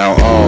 Now uh,